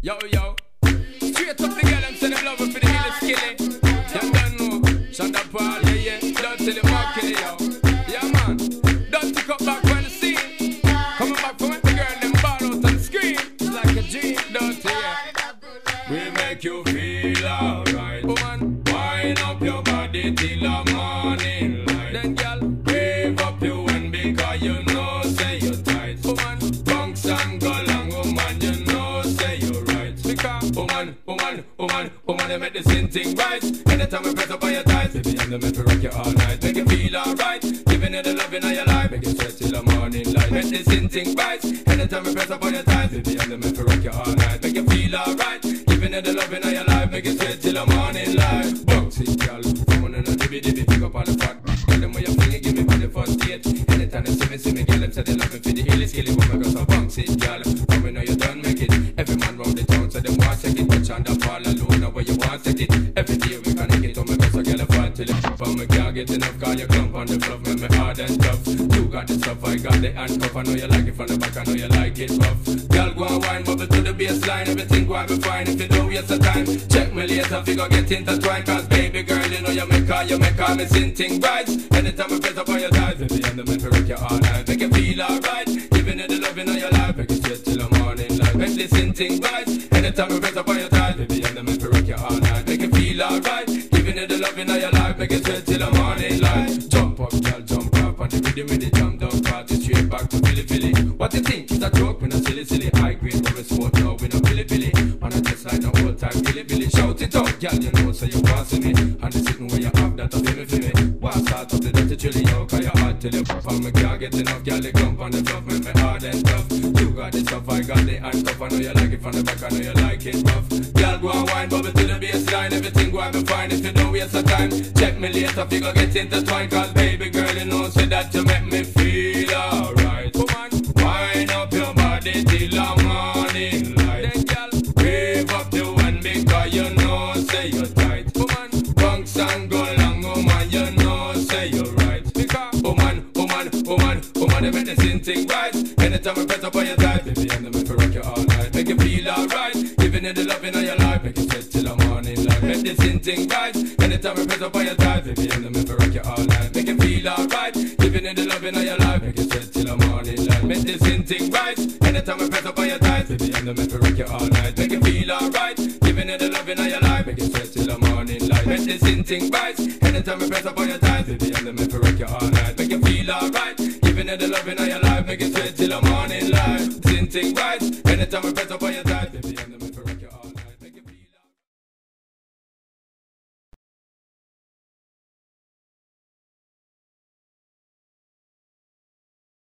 Yo, yo. Straight up the girl, I'm saying them love for the hill skilly. You don't know. Sean da Paul, yeah, yeah. Don't tell how kill yo. Yeah, man. Don't take up back when the scene. Coming back from when the girl, them ball out and scream. It's like a dream, don't you. We make you feel alright. Woman, wind up your body till the morning light. Then, girl, same thing right. Anytime we press up on your thighs, baby, I'm the man to rock you all night. Make you feel alright. Giving you the loving of your life. Make you sweat till the morning light. Make same thing right. Anytime we press up on your thighs, baby, I'm the man to rock you all night. Make you feel alright. Giving you the loving of your life. Make you sweat till the morning light. It, girl. Someone in a dibby dibby, pick up on the fat. Tell them what you're feeling, give me for the first date. Anytime they see me, see me, girl, them say they love me for the illy skilly woman. Get enough, call you clump on the fluff, make me hard and tough. You got the stuff, I got the handcuff. I know you like it from the back, I know you like it rough. Girl, go and wine, bubble to the baseline. Everything go and be fine if you don't waste the time. Check me later, figure get intertwined. Cause baby girl, you know you make all, you make all me sin thing right. Anytime I press up on your thighs, baby, I'm the man rock you all night. Make you feel alright. Giving you the loving of your life, make you straight till the morning light. Make this thing right. Anytime I press up on your thighs, baby, I'm the man rock you all night. Make you feel alright. You the loving of your life, make you straight till the morning light. Jump up, girl, jump up on the rhythm with the jump down party straight back to Philly Philly. What you think? It's a joke, we no silly silly. High grade, we smoke now, we no Billy Billy. And I just like the whole time, Billy Billy. Shout it out, girl, you know, so you see me. And the sitting where you have that, I feel me, feel me. Why start up the dirty chili, yo, cause you hard till you pop on me, can't get enough, girl, the clump on the fluff, make me hard and tough. You got the stuff, I got the handcuff, I know you like it from the back, I know you like it rough. Girl, go and wine, bubble to the baseline, everything go and be fine if you waste the time. Check me later, figure get intertwined, cause baby girl, you know, say that you make me feel alright. Wine up your body till the morning light. Wave up the one because you know, say you're tight. Bunks and go long, oh woman, you know, say you're right. Because, oh woman, woman, oh woman, woman, they make the same thing right. Anytime we press up on your thighs, baby, I'm the man for rock you all night. Make you feel alright. Giving you the loving of your life, the same thing right. Anytime we press up on your thighs, baby, I'm the rock you all night. Make you feel alright. Giving you the loving of your life, make you sweat till the morning light. Make the same thing right. Anytime we press up on your thighs, baby, I'm the rock you all night. Make you feel alright. Giving you the loving of your life, make you sweat till the morning light. Make the same thing right. Anytime we press up on your thighs, baby, I'm the rock you all night. Make you feel alright. Giving you the loving of your life, make you sweat till the morning light. Same thing right. Anytime we press up on your thighs, baby.